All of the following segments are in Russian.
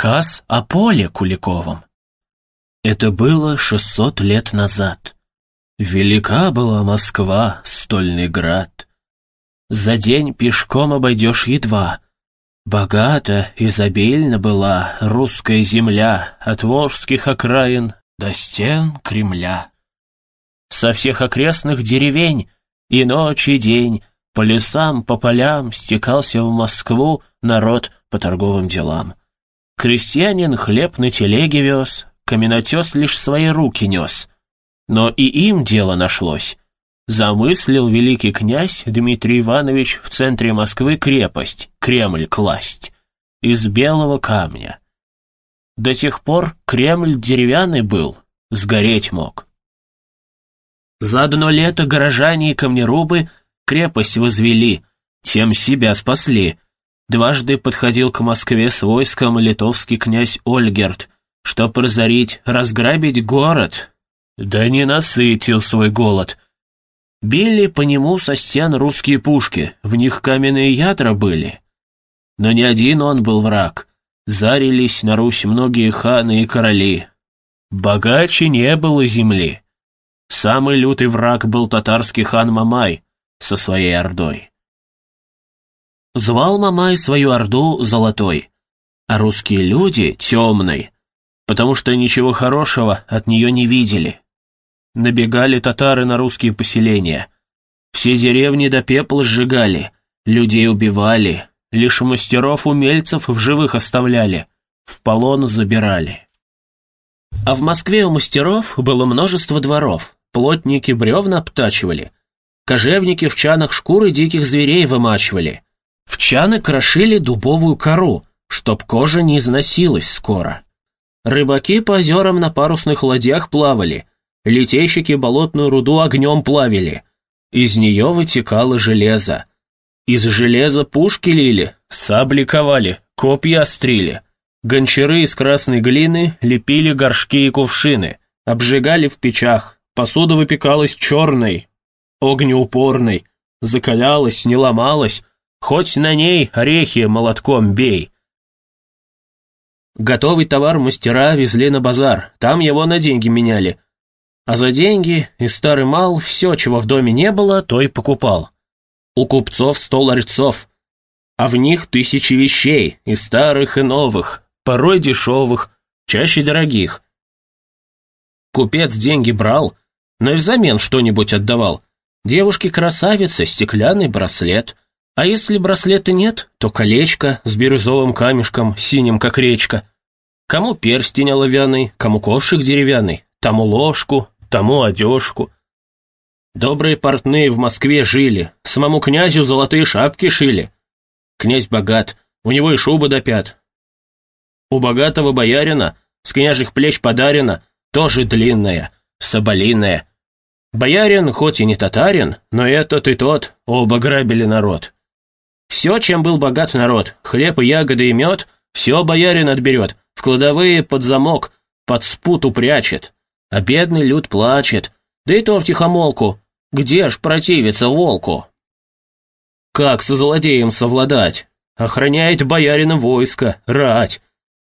Рассказ о Поле Куликовом. Это было шестьсот лет назад. Велика была Москва, стольный град. За день пешком обойдешь едва. Богата, изобильна была русская земля от волжских окраин до стен Кремля. Со всех окрестных деревень и ночь, и день по лесам, по полям стекался в Москву народ по торговым делам. Крестьянин хлеб на телеге вез, каменотес лишь свои руки нес. Но и им дело нашлось. Замыслил великий князь Дмитрий Иванович в центре Москвы крепость, Кремль класть, из белого камня. До тех пор Кремль деревянный был, сгореть мог. За одно лето горожане и камнерубы крепость возвели, тем себя спасли — Дважды подходил к Москве с войском литовский князь Ольгерт, чтоб разорить, разграбить город. Да не насытил свой голод. Били по нему со стен русские пушки, в них каменные ядра были. Но не один он был враг. Зарились на Русь многие ханы и короли. Богаче не было земли. Самый лютый враг был татарский хан Мамай со своей ордой. Звал Мамай свою орду золотой, а русские люди темной, потому что ничего хорошего от нее не видели. Набегали татары на русские поселения. Все деревни до пепла сжигали, людей убивали, лишь мастеров-умельцев в живых оставляли, в полон забирали. А в Москве у мастеров было множество дворов, плотники бревна обтачивали, кожевники в чанах шкуры диких зверей вымачивали, в чаны крошили дубовую кору, чтоб кожа не износилась скоро. Рыбаки по озерам на парусных ладьях плавали, летейщики болотную руду огнем плавили. Из нее вытекало железо. Из железа пушки лили, сабли ковали, копья острили. Гончары из красной глины лепили горшки и кувшины, обжигали в печах, посуда выпекалась черной, огнеупорной, закалялась, не ломалась, Хоть на ней орехи молотком бей. Готовый товар мастера везли на базар, там его на деньги меняли. А за деньги и старый мал все, чего в доме не было, то и покупал. У купцов сто ларцов, а в них тысячи вещей, и старых, и новых, порой дешевых, чаще дорогих. Купец деньги брал, но и взамен что-нибудь отдавал. Девушке-красавице стеклянный браслет — а если браслета нет, то колечко с бирюзовым камешком, синим как речка. Кому перстень оловянный, кому ковшик деревянный, тому ложку, тому одежку. Добрые портные в Москве жили, самому князю золотые шапки шили. Князь богат, у него и шуба до пят. У богатого боярина с княжих плеч подарена, тоже длинная, соболиная. Боярин хоть и не татарин, но этот и тот оба грабили народ. Все, чем был богат народ, хлеб и ягоды и мед, все боярин отберет, в кладовые под замок, под спут упрячет. А бедный люд плачет, да и то втихомолку. Где ж противиться волку? Как со злодеем совладать? Охраняет боярина войско, рать.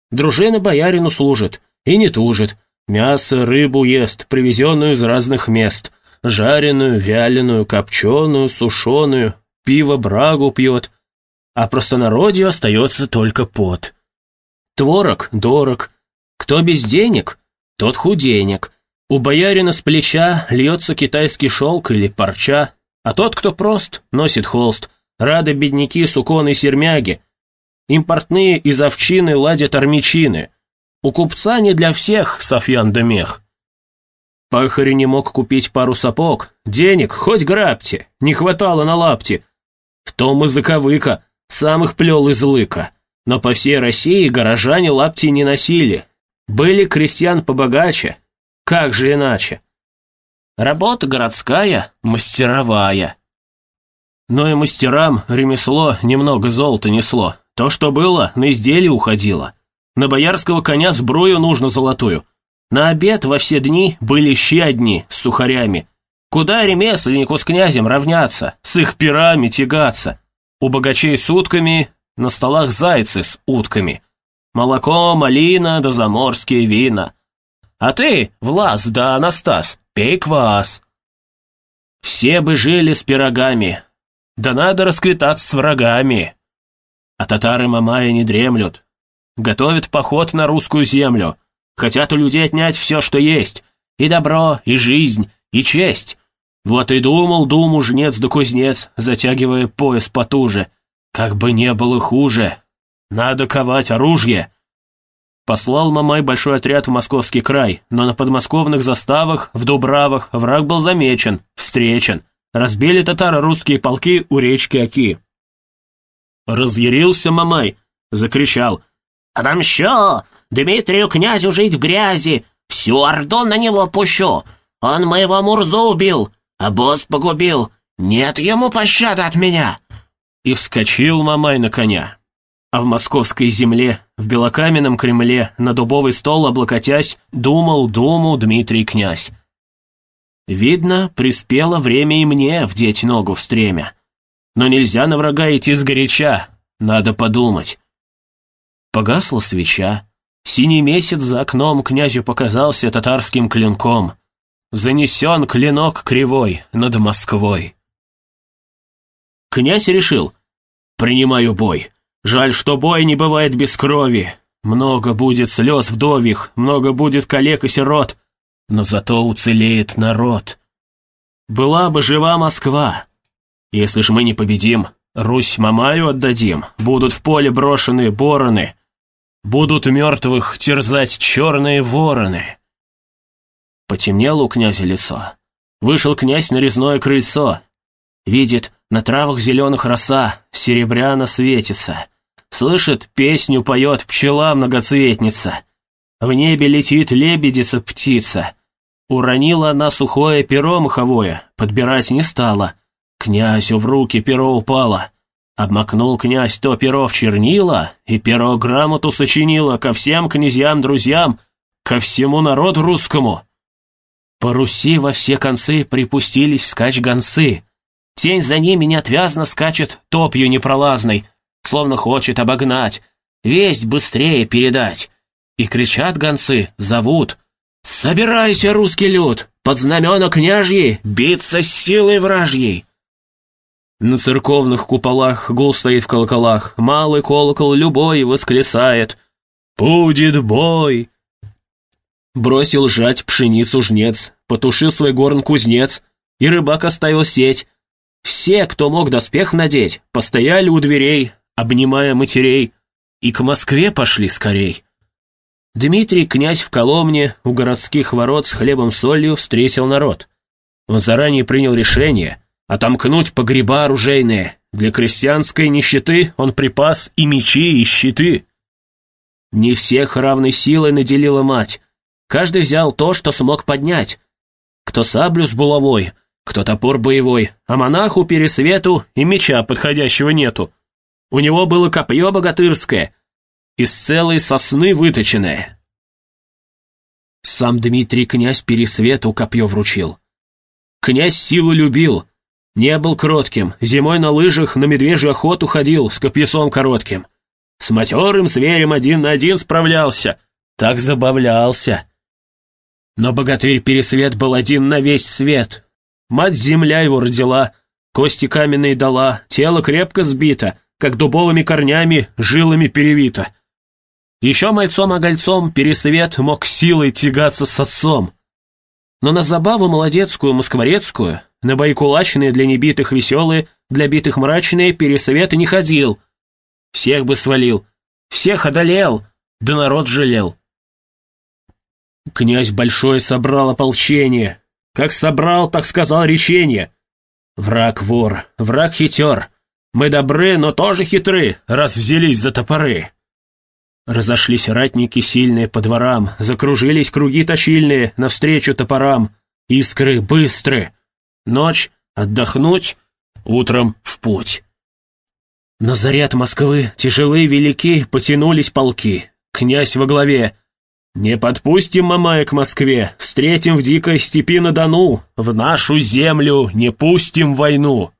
Дружина боярину служит и не тужит. Мясо, рыбу ест, привезенную из разных мест. Жареную, вяленую, копченую, сушеную, пиво брагу пьет, а простонародью остается только пот. Творог дорог, кто без денег, тот худенек. У боярина с плеча льется китайский шелк или парча, а тот, кто прост, носит холст. Рады бедняки суконы сермяги. Импортные из овчины ладят армячины. У купца не для всех Софьян да мех. Пахарь не мог купить пару сапог, денег хоть грабьте, не хватало на лапти, в том и заковыка, самых плел из лыка. Но по всей России горожане лапти не носили. Были крестьян побогаче. Как же иначе? Работа городская, мастеровая. Но и мастерам ремесло немного золота несло. То, что было, на изделие уходило. На боярского коня сбрую нужно золотую. На обед во все дни были щи одни с сухарями, Куда ремесленнику с князем равняться, с их пирами тягаться? У богачей с утками, на столах зайцы с утками. Молоко, малина да заморские вина. А ты, Влас да Анастас, пей квас. Все бы жили с пирогами, да надо расквитаться с врагами. А татары Мамая не дремлют, готовят поход на русскую землю, хотят у людей отнять все, что есть, и добро, и жизнь, и честь. Вот и думал, думал жнец да кузнец, затягивая пояс потуже. Как бы не было хуже, надо ковать оружие. Послал Мамай большой отряд в московский край, но на подмосковных заставах, в Дубравах, враг был замечен, встречен. Разбили татары русские полки у речки Оки. Разъярился Мамай, закричал. «Отомщу! Дмитрию князю жить в грязи! Всю орду на него пущу! Он моего Мурзу убил, а босс погубил! Нет ему пощады от меня!» И вскочил Мамай на коня а в московской земле, в белокаменном Кремле, на дубовый стол облокотясь, думал думу Дмитрий князь. Видно, приспело время и мне вдеть ногу в стремя. Но нельзя на врага идти сгоряча, надо подумать. Погасла свеча, синий месяц за окном князю показался татарским клинком. Занесен клинок кривой над Москвой. Князь решил, принимаю бой. Жаль, что бой не бывает без крови. Много будет слез вдових, много будет коллег и сирот, но зато уцелеет народ. Была бы жива Москва. Если ж мы не победим, Русь Мамаю отдадим, будут в поле брошены бороны, будут мертвых терзать черные вороны. Потемнело у князя лицо. Вышел князь на резное крыльцо. Видит, на травах зеленых роса, серебряно светится. Слышит, песню поет пчела-многоцветница. В небе летит лебедица-птица. Уронила она сухое перо маховое, подбирать не стала. Князю в руки перо упало. Обмакнул князь то перо в чернила, и перо грамоту сочинило ко всем князьям-друзьям, ко всему народу русскому. По Руси во все концы припустились вскачь гонцы. Тень за ними неотвязно скачет топью непролазной — словно хочет обогнать, весть быстрее передать. И кричат гонцы, зовут. «Собирайся, русский люд, под знамена княжьи, биться с силой вражьей!» На церковных куполах гул стоит в колоколах, малый колокол любой восклицает «Будет бой!» Бросил жать пшеницу жнец, потушил свой горн кузнец, и рыбак оставил сеть. Все, кто мог доспех надеть, постояли у дверей, обнимая матерей, и к Москве пошли скорей. Дмитрий, князь в Коломне, у городских ворот с хлебом-солью встретил народ. Он заранее принял решение отомкнуть погреба оружейные. Для крестьянской нищеты он припас и мечи, и щиты. Не всех равной силой наделила мать. Каждый взял то, что смог поднять. Кто саблю с булавой, кто топор боевой, а монаху пересвету и меча подходящего нету. У него было копье богатырское, из целой сосны выточенное. Сам Дмитрий князь Пересвету копье вручил. Князь силу любил, не был кротким, зимой на лыжах на медвежью охоту ходил с копьяцом коротким. С матерым зверем один на один справлялся, так забавлялся. Но богатырь Пересвет был один на весь свет. Мать земля его родила, кости каменные дала, тело крепко сбито, как дубовыми корнями, жилами перевито. Еще мальцом-огольцом пересвет мог силой тягаться с отцом. Но на забаву молодецкую, москворецкую, на бои кулачные для небитых веселые, для битых мрачные, пересвет не ходил. Всех бы свалил, всех одолел, да народ жалел. Князь Большой собрал ополчение. Как собрал, так сказал речение. Враг вор, враг хитер, мы добры, но тоже хитры, раз взялись за топоры. Разошлись ратники сильные по дворам, закружились круги точильные навстречу топорам. Искры быстры. Ночь отдохнуть, утром в путь. На заряд Москвы тяжелые велики потянулись полки. Князь во главе. «Не подпустим Мамая к Москве, встретим в дикой степи на Дону, в нашу землю не пустим войну».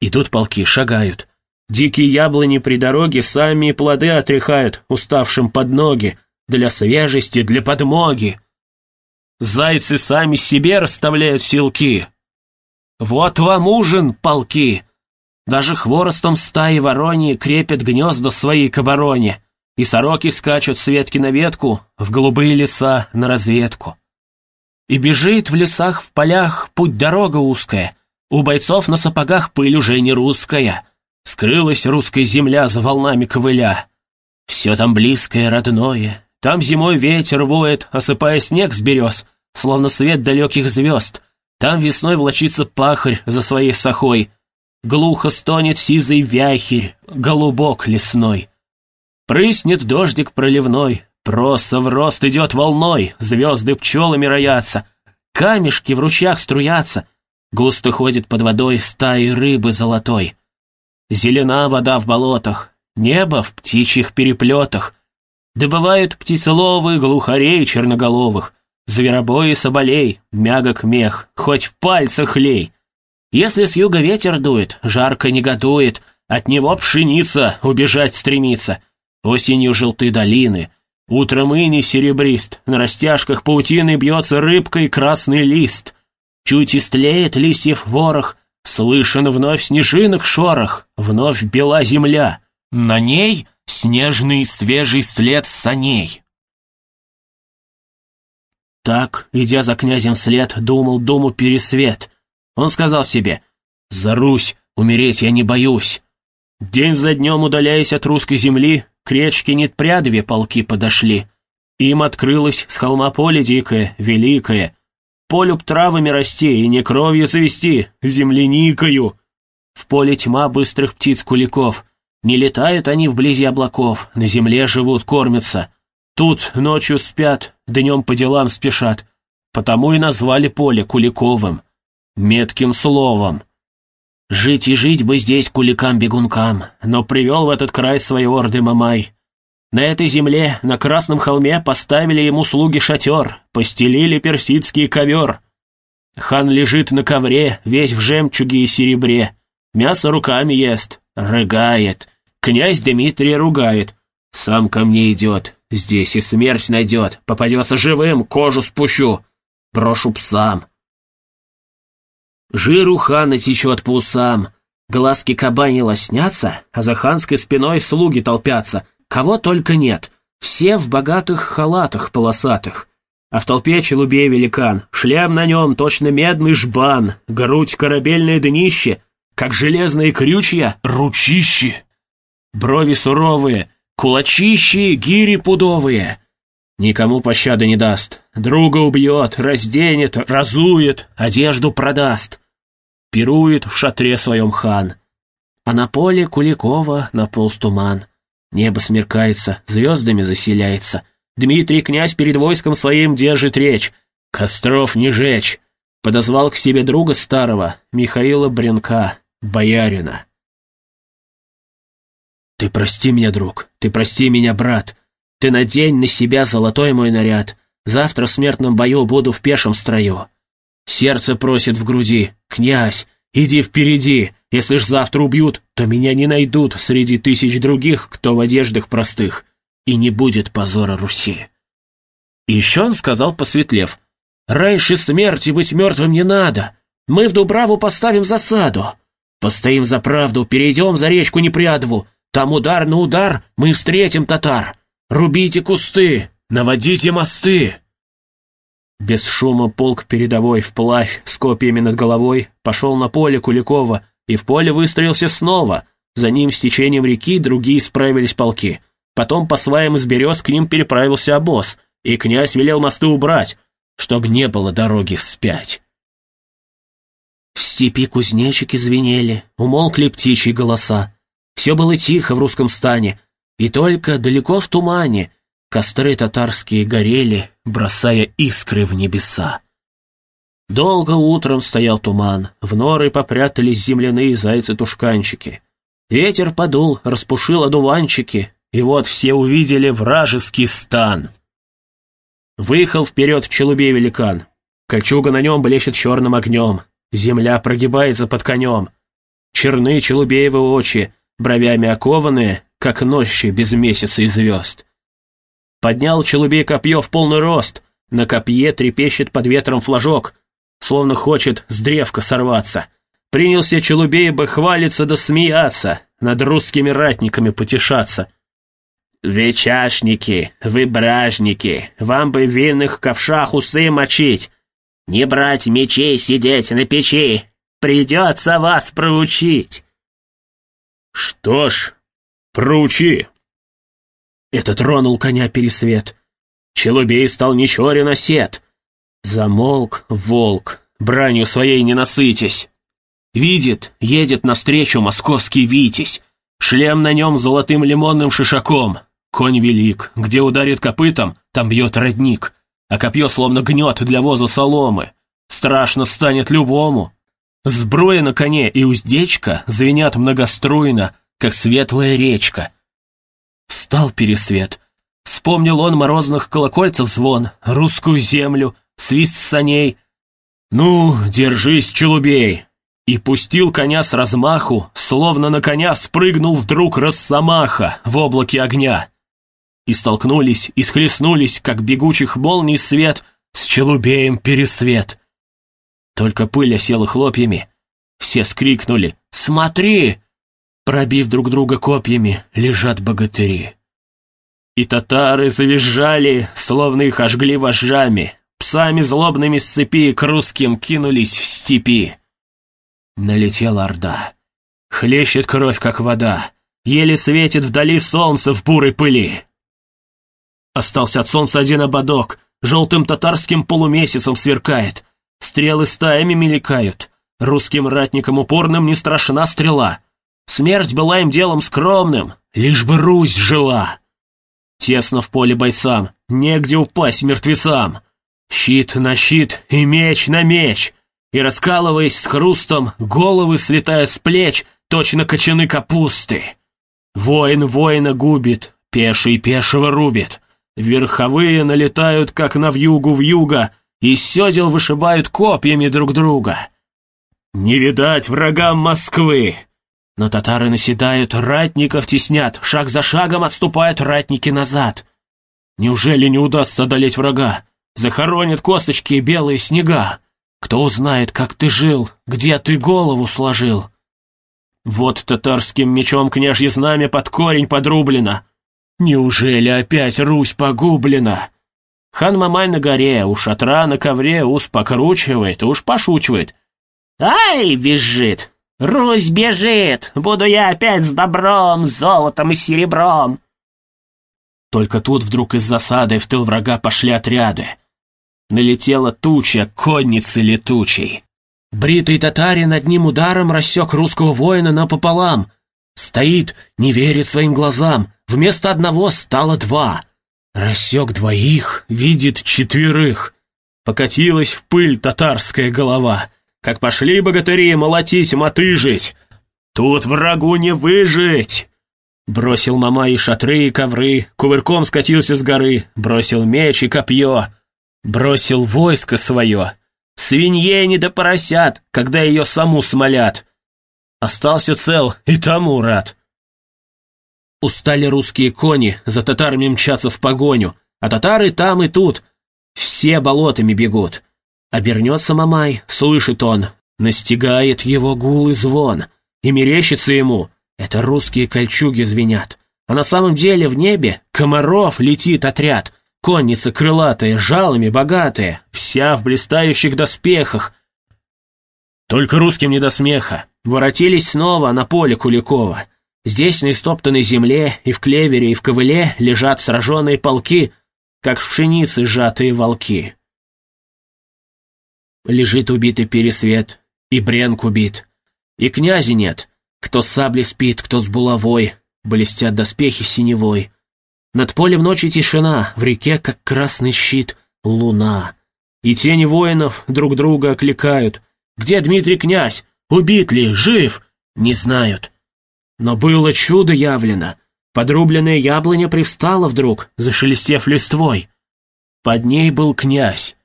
Идут полки, шагают. Дикие яблони при дороге сами плоды отряхают уставшим под ноги, для свежести, для подмоги. Зайцы сами себе расставляют силки. Вот вам ужин, полки. Даже хворостом стаи вороньи крепят гнезда своей к обороне, и сороки скачут с ветки на ветку в голубые леса на разведку. И бежит в лесах, в полях путь-дорога узкая, у бойцов на сапогах пыль уже не русская, скрылась русская земля за волнами ковыля. Все там близкое, родное, там зимой ветер воет, осыпая снег с берез, словно свет далеких звезд. Там весной влочится пахарь за своей сахой. Глухо стонет сизый вяхерь, голубок лесной. Прыснет дождик проливной, проса в рост идет волной, звезды пчелами роятся, камешки в ручьях струятся, густо ходит под водой стаи рыбы золотой. Зелена вода в болотах, небо в птичьих переплетах, Добывают птицеловы, глухарей черноголовых, Зверобои соболей, мягок мех, хоть в пальцах лей. Если с юга ветер дует, жарко негодует, От него пшеница убежать стремится. Осенью желты долины, утром ини серебрист, На растяжках паутины бьется рыбкой красный лист. Чуть истлеет листьев ворох, Слышен вновь снежинок шорох, Вновь бела земля. На ней снежный свежий след саней. Так, идя за князем вслед, думал дому пересвет. Он сказал себе, «За Русь умереть я не боюсь». День за днем удаляясь от русской земли, к речке Нетпрядове полки подошли. Им открылось с холма поле дикое, великое. Полю б травами расти и не кровью завести, земляникою. В поле тьма быстрых птиц-куликов, не летают они вблизи облаков, на земле живут, кормятся. Тут ночью спят, днем по делам спешат. Потому и назвали поле Куликовым, метким словом. Жить и жить бы здесь куликам-бегункам, но привел в этот край свои орды Мамай. На этой земле, на Красном холме, поставили ему слуги шатер, постелили персидский ковер. Хан лежит на ковре, весь в жемчуге и серебре, мясо руками ест, Рыгает. Князь Дмитрий ругает. Сам ко мне идет. Здесь и смерть найдет. Попадется живым, кожу спущу. Брошу псам. Жиру хана течет по усам. Глазки кабани лоснятся, а за ханской спиной слуги толпятся. Кого только нет. Все в богатых халатах полосатых. А в толпе челубей великан, шлем на нем точно медный жбан, грудь корабельное днище, как железные крючья, ручищи. Брови суровые, кулачищи, гири пудовые. Никому пощады не даст. Друга убьет, разденет, разует, одежду продаст. Пирует в шатре своем хан. А на поле Куликова наполз туман. Небо смеркается, звездами заселяется. Дмитрий князь перед войском своим держит речь. Костров не жечь. Подозвал к себе друга старого, Михаила Бренка боярина. Ты прости меня, друг, ты прости меня, брат. Ты надень на себя золотой мой наряд. Завтра в смертном бою буду в пешем строю. Сердце просит в груди, князь, иди впереди. Если ж завтра убьют, то меня не найдут среди тысяч других, кто в одеждах простых, и не будет позора Руси. И еще он сказал, посветлев, «Раньше смерти быть мертвым не надо. Мы в Дубраву поставим засаду. Постоим за правду, перейдем за речку Непрядву. Там удар на удар, мы встретим татар. Рубите кусты, наводите мосты. Без шума полк передовой вплавь с копьями над головой пошел на поле Куликова и в поле выстроился снова. За ним с течением реки другие справились полки. Потом по сваям из берез к ним переправился обоз, и князь велел мосты убрать, чтобы не было дороги вспять. В степи кузнечики звенели, умолкли птичьи голоса. Все было тихо в русском стане, и только далеко в тумане костры татарские горели, бросая искры в небеса. Долго утром стоял туман, в норы попрятались земляные зайцы-тушканчики. Ветер подул, распушил одуванчики, и вот все увидели вражеский стан. Выехал вперед челубей-великан. Кольчуга на нем блещет черным огнем, Земля прогибается под конем. Черны челубеевы очи, бровями окованные, как ночи без месяца и звезд. Поднял Челубей копье в полный рост, на копье трепещет под ветром флажок, словно хочет с древка сорваться. Принялся Челубей бы хвалиться да смеяться, над русскими ратниками потешаться. «Вы чашники, вы бражники, вам бы в винных ковшах усы мочить, не брать мечей сидеть на печи, придется вас проучить». «Что ж, проучи!» Это тронул коня пересвет. Челубей стал нечорен осет. Замолк волк, бранью своей не насытясь. Видит, едет навстречу московский Витязь. Шлем на нем золотым лимонным шишаком. Конь велик, где ударит копытом, там бьет родник, а копье словно гнет для воза соломы. Страшно станет любому. Сброя на коне и уздечка звенят многоструйно, как светлая речка. Встал пересвет. Вспомнил он морозных колокольцев звон, русскую землю, свист саней. «Ну, держись, челубей!» И пустил коня с размаху, словно на коня спрыгнул вдруг Росомаха в облаке огня. И столкнулись, и схлестнулись, как бегучих молний свет, с челубеем пересвет. Только пыль осела хлопьями. Все скрикнули «Смотри!» Пробив друг друга копьями, лежат богатыри. И татары завизжали, словно их ожгли вожжами. Псами злобными с цепи к русским кинулись в степи. Налетела орда. Хлещет кровь, как вода. Еле светит вдали солнце в бурой пыли. Остался от солнца один ободок, желтым татарским полумесяцем сверкает. Стрелы стаями мелькают. Русским ратникам упорным не страшна стрела. Смерть была им делом скромным, лишь бы Русь жила. Тесно в поле бойцам, негде упасть мертвецам. Щит на щит и меч на меч. И раскалываясь с хрустом, головы слетают с плеч, точно кочаны капусты. Воин воина губит, пеший пешего рубит. Верховые налетают, как на вьюгу вьюга, и седел вышибают копьями друг друга. Не видать врагам Москвы, но татары наседают, ратников теснят, шаг за шагом отступают ратники назад. Неужели не удастся одолеть врага? Захоронят косточки и белые снега. Кто узнает, как ты жил, где ты голову сложил? Вот татарским мечом княжье знамя под корень подрублено. Неужели опять Русь погублена? Хан Мамай на горе, у шатра на ковре ус покручивает, уж пошучивает. «Ай!» — визжит. «Русь бежит! Буду я опять с добром, золотом и серебром!» Только тут вдруг из засады в тыл врага пошли отряды. Налетела туча конницы летучей. Бритый татарин одним ударом рассек русского воина напополам. Стоит, не верит своим глазам. Вместо одного стало два. Рассек двоих, видит четверых. Покатилась в пыль татарская голова как пошли богатыри молотить, мотыжить. Тут врагу не выжить!» Бросил мама и шатры, и ковры, кувырком скатился с горы, бросил меч и копье, бросил войско свое. Свинье не да поросят, когда ее саму смолят. Остался цел и тому рад. Устали русские кони, за татарами мчаться в погоню, а татары там и тут, все болотами бегут. Обернется Мамай, слышит он, настигает его гул и звон, и мерещится ему, это русские кольчуги звенят. А на самом деле в небе комаров летит отряд, конница крылатая, жалами богатая, вся в блистающих доспехах. Только русским не до смеха. Воротились снова на поле Куликова. Здесь на истоптанной земле и в клевере, и в ковыле лежат сраженные полки, как в пшенице сжатые волки. Лежит убитый пересвет, и Бренк убит. И князя нет, кто с саблей спит, кто с булавой, блестят доспехи синевой. Над полем ночи тишина, в реке, как красный щит, луна. И тени воинов друг друга окликают. Где Дмитрий князь? Убит ли? Жив? Не знают. Но было чудо явлено. Подрубленная яблоня привстала вдруг, зашелестев листвой. Под ней был князь.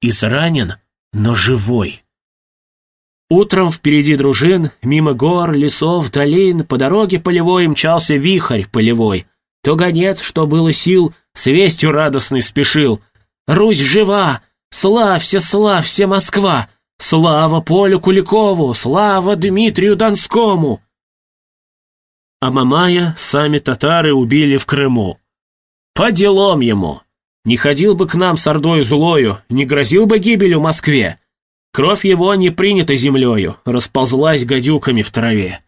Изранен, но живой. Утром впереди дружин, мимо гор, лесов, долин, по дороге полевой мчался вихрь полевой. То гонец, что было сил, с вестью радостной спешил. «Русь жива! Славься, славься, Москва! Слава Полю Куликову! Слава Дмитрию Донскому!» А Мамая сами татары убили в Крыму. По делам ему! Не ходил бы к нам с ордой злою, не грозил бы гибелью Москве. Кровь его не принята землею, расползлась гадюками в траве.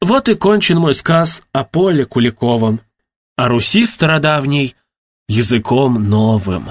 Вот и кончен мой сказ о поле Куликовом, о Руси стародавней языком новым.